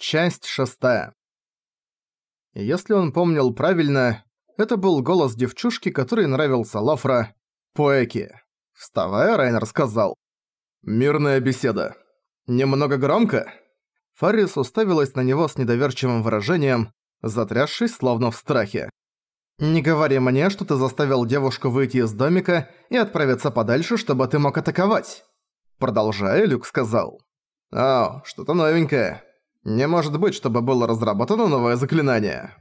Часть шестая. Если он помнил правильно, это был голос девчушки, который нравился Лафра, Поэки. Вставая, Райнер сказал. «Мирная беседа. Немного громко?» Фаррис уставилась на него с недоверчивым выражением, затрясшись словно в страхе. «Не говори мне, что ты заставил девушку выйти из домика и отправиться подальше, чтобы ты мог атаковать!» Продолжая, Люк сказал. «О, что-то новенькое. Не может быть, чтобы было разработано новое заклинание.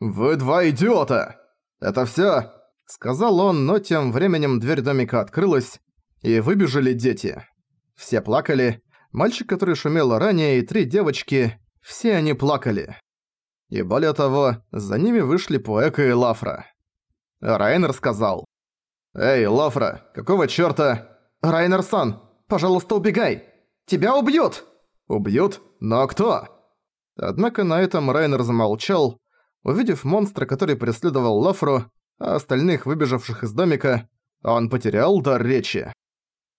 Вы два идиота! Это всё? Сказал он, но тем временем дверь домика открылась, и выбежали дети. Все плакали. Мальчик, который шумел ранее, и три девочки. Все они плакали. И более того, за ними вышли Пуэка и Лафра. Райнер сказал. «Эй, Лафра, какого чёрта?» «Райнер-сан, пожалуйста, убегай! Тебя убьют!» «Убьют? Но кто?» Однако на этом Райнер замолчал, увидев монстра, который преследовал Лафру, а остальных, выбежавших из домика, он потерял дар речи.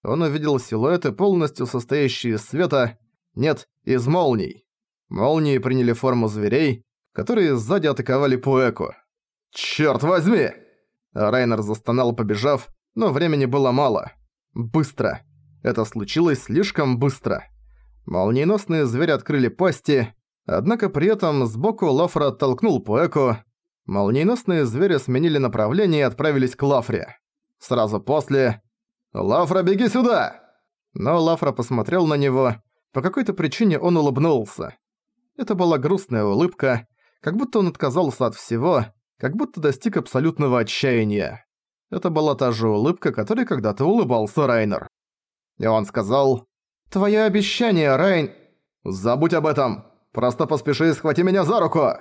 Он увидел силуэты, полностью состоящие из света, нет, из молний. Молнии приняли форму зверей, которые сзади атаковали Пуэку. «Чёрт возьми!» Райнер застонал, побежав, но времени было мало. Быстро. Это случилось слишком быстро. Молниеносные звери открыли пасти, однако при этом сбоку Лафра оттолкнул Пуэку. Молниеносные звери сменили направление и отправились к Лафре. Сразу после... «Лафра, беги сюда!» Но Лафра посмотрел на него. По какой-то причине он улыбнулся. Это была грустная улыбка, как будто он отказался от всего, как будто достиг абсолютного отчаяния. Это была та же улыбка, которой когда-то улыбался Райнер. И он сказал, «Твое обещание, Райн...» «Забудь об этом! Просто поспеши и схвати меня за руку!»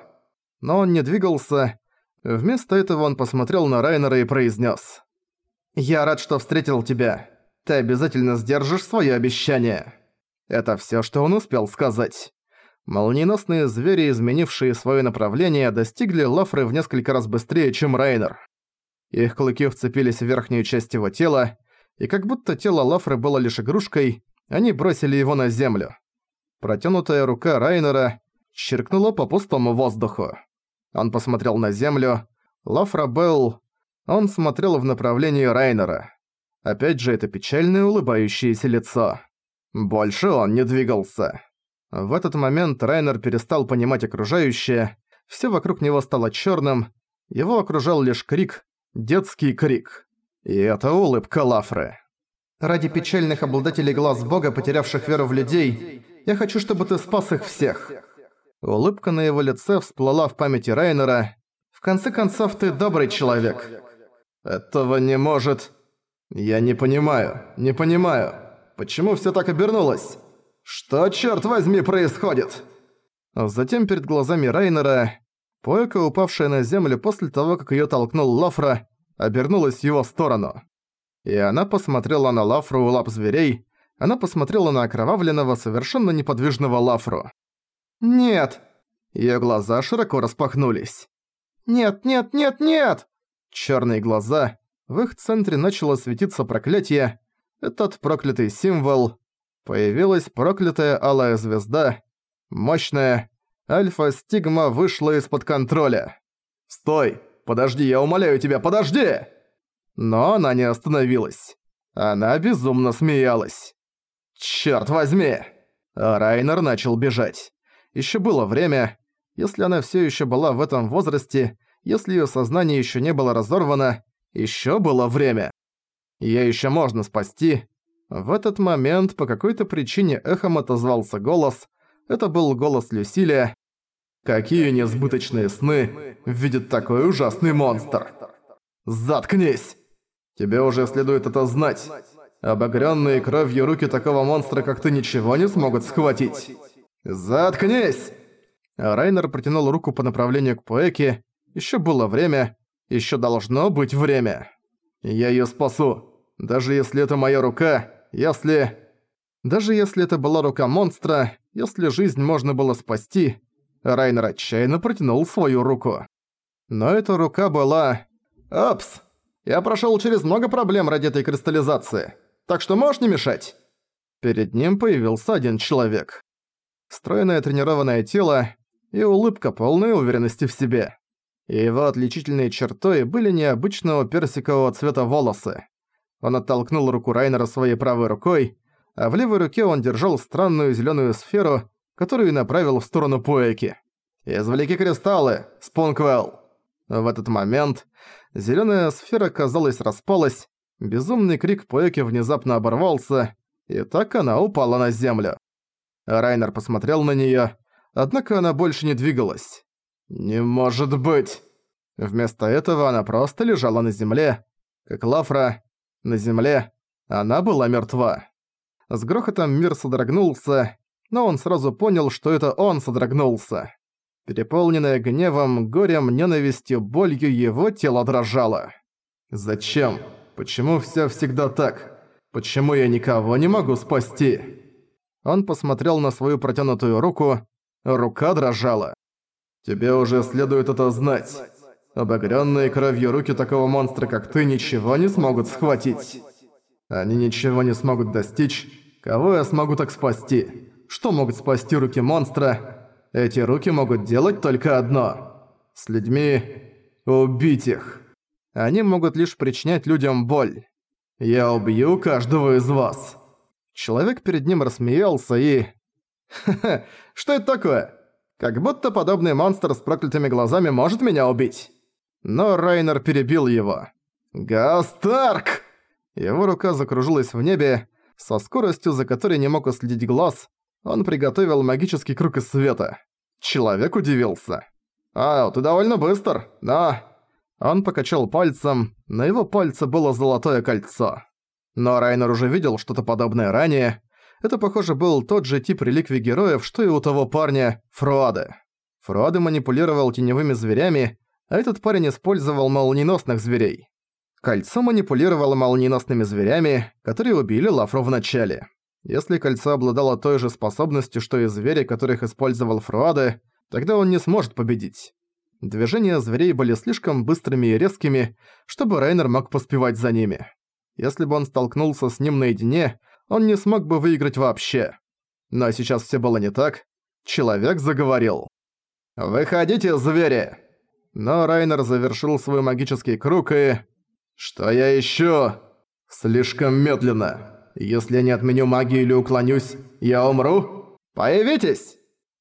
Но он не двигался. Вместо этого он посмотрел на Райнера и произнес: «Я рад, что встретил тебя. Ты обязательно сдержишь свое обещание». Это все, что он успел сказать. Молниеносные звери, изменившие свое направление, достигли Лафры в несколько раз быстрее, чем Райнер. Их клыки вцепились в верхнюю часть его тела, и как будто тело Лафры было лишь игрушкой, они бросили его на землю. Протянутая рука Райнера черкнула по пустому воздуху. Он посмотрел на землю. Лафра был... Он смотрел в направлении Райнера. Опять же это печальное улыбающееся лицо. Больше он не двигался. В этот момент Райнер перестал понимать окружающее. Всё вокруг него стало чёрным. Его окружал лишь крик, детский крик. И это улыбка Лафры. Ради печальных обладателей глаз Бога, потерявших веру в людей, я хочу, чтобы ты спас их всех». Улыбка на его лице всплыла в памяти Райнера. «В конце концов, ты добрый человек». «Этого не может...» «Я не понимаю, не понимаю. Почему всё так обернулось? Что, чёрт возьми, происходит?» Затем перед глазами Райнера, Пойка, упавшая на землю после того, как её толкнул Лафра, обернулась в его сторону. И она посмотрела на Лафру у лап зверей, она посмотрела на окровавленного, совершенно неподвижного Лафру. «Нет!» Её глаза широко распахнулись. «Нет, нет, нет, нет!» Чёрные глаза. В их центре начало светиться проклятие. Этот проклятый символ. Появилась проклятая алая звезда. Мощная. Альфа-стигма вышла из-под контроля. «Стой! Подожди, я умоляю тебя, подожди!» Но она не остановилась. Она безумно смеялась. «Чёрт возьми!» а Райнер начал бежать. Ещё было время. Если она всё ещё была в этом возрасте, если её сознание ещё не было разорвано, ещё было время. Её ещё можно спасти. В этот момент по какой-то причине эхом отозвался голос. Это был голос Люсилия. «Какие несбыточные сны видит такой ужасный монстр!» «Заткнись!» Тебе уже следует это знать. Обогрённые кровью руки такого монстра, как ты, ничего не смогут схватить. Заткнись!» Райнер протянул руку по направлению к Поэке. Ещё было время. Ещё должно быть время. Я её спасу. Даже если это моя рука, если... Даже если это была рука монстра, если жизнь можно было спасти, Райнер отчаянно протянул свою руку. Но эта рука была... «Апс!» Я прошёл через много проблем ради этой кристаллизации. Так что можешь не мешать?» Перед ним появился один человек. Стройное тренированное тело и улыбка полной уверенности в себе. И его отличительной чертой были необычного персикового цвета волосы. Он оттолкнул руку Райнера своей правой рукой, а в левой руке он держал странную зелёную сферу, которую направил в сторону Пуэки. «Извлеки кристаллы, Спунквелл!» В этот момент зелёная сфера, казалось, распалась, безумный крик Пуэки внезапно оборвался, и так она упала на землю. Райнер посмотрел на неё, однако она больше не двигалась. «Не может быть!» Вместо этого она просто лежала на земле, как Лафра, на земле. Она была мертва. С грохотом мир содрогнулся, но он сразу понял, что это он содрогнулся. Переполненное гневом, горем, ненавистью, болью его тело дрожало. «Зачем? Почему всё всегда так? Почему я никого не могу спасти?» Он посмотрел на свою протянутую руку, рука дрожала. «Тебе уже следует это знать. Обогрённые кровью руки такого монстра, как ты, ничего не смогут схватить. Они ничего не смогут достичь. Кого я смогу так спасти? Что могут спасти руки монстра? Эти руки могут делать только одно. С людьми... убить их. Они могут лишь причинять людям боль. Я убью каждого из вас». Человек перед ним рассмеялся и... «Ха-ха, что это такое? Как будто подобный монстр с проклятыми глазами может меня убить». Но Райнер перебил его. «Гастарк!» Его рука закружилась в небе, со скоростью, за которой не мог уследить глаз, он приготовил магический круг из света. Человек удивился. «А, ты довольно быстр, да?» Он покачал пальцем, на его пальце было золотое кольцо. Но Райнер уже видел что-то подобное ранее. Это, похоже, был тот же тип реликвий героев, что и у того парня Фруады. Фруады манипулировал теневыми зверями, а этот парень использовал молниеносных зверей. Кольцо манипулировало молниеносными зверями, которые убили Лафру в начале. Если кольцо обладало той же способностью, что и звери, которых использовал Фруаде, тогда он не сможет победить. Движения зверей были слишком быстрыми и резкими, чтобы Рейнер мог поспевать за ними. Если бы он столкнулся с ним наедине, он не смог бы выиграть вообще. Но сейчас все было не так. Человек заговорил. «Выходите, звери!» Но Райнер завершил свой магический круг и... «Что я ещё?» «Слишком медленно. Если я не отменю магию или уклонюсь, я умру? Появитесь!»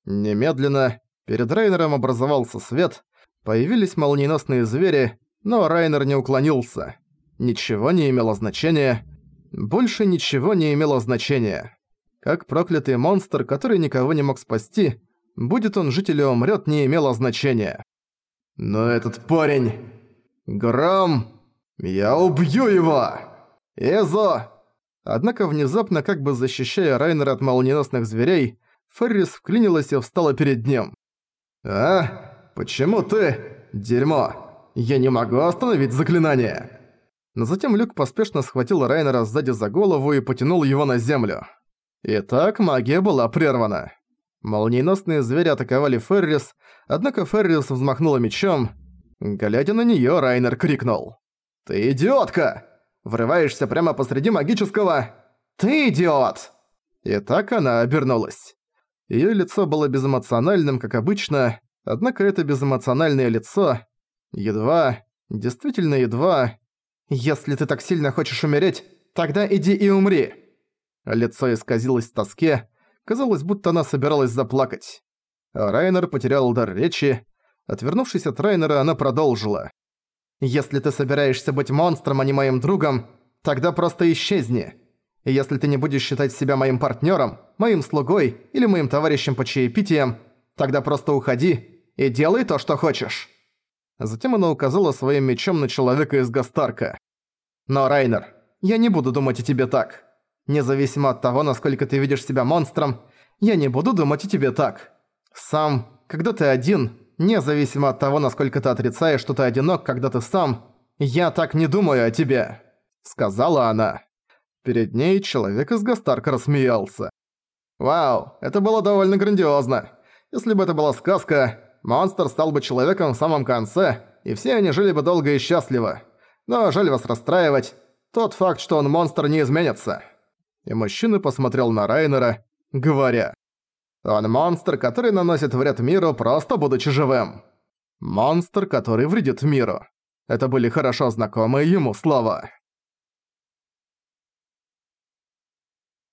Немедленно перед Райнером образовался свет, появились молниеносные звери, но Райнер не уклонился. Ничего не имело значения. Больше ничего не имело значения. Как проклятый монстр, который никого не мог спасти, будет он жить или умрёт, не имело значения. Но этот парень... Гром... Я убью его! Изо! Однако внезапно, как бы защищая Райнера от молниеносных зверей, Феррис вклинилась и встала перед ним. «А? Почему ты? Дерьмо! Я не могу остановить заклинание!» Но затем Люк поспешно схватил Райнера сзади за голову и потянул его на землю. Итак, магия была прервана. Молниеносные звери атаковали Феррис, однако Феррис взмахнула мечом. Глядя на неё, Райнер крикнул. «Ты идиотка! Врываешься прямо посреди магического... Ты идиот!» И так она обернулась. Её лицо было безэмоциональным, как обычно, однако это безэмоциональное лицо... Едва... Действительно едва... «Если ты так сильно хочешь умереть, тогда иди и умри!» Лицо исказилось в тоске, Казалось, будто она собиралась заплакать. А Райнер потерял дар речи. Отвернувшись от Райнера, она продолжила. «Если ты собираешься быть монстром, а не моим другом, тогда просто исчезни. Если ты не будешь считать себя моим партнером, моим слугой или моим товарищем по чаепитиям, тогда просто уходи и делай то, что хочешь». Затем она указала своим мечом на человека из Гастарка. «Но, Райнер, я не буду думать о тебе так. Независимо от того, насколько ты видишь себя монстром, я не буду думать о тебе так. Сам, когда ты один, независимо от того, насколько ты отрицаешь, что ты одинок, когда ты сам, я так не думаю о тебе», — сказала она. Перед ней человек из Гастарка рассмеялся. «Вау, это было довольно грандиозно. Если бы это была сказка, монстр стал бы человеком в самом конце, и все они жили бы долго и счастливо. Но жаль вас расстраивать, тот факт, что он монстр, не изменится» и мужчина посмотрел на Райнера, говоря Он монстр, который наносит вред миру, просто будучи живым. Монстр, который вредит миру. Это были хорошо знакомые ему слова.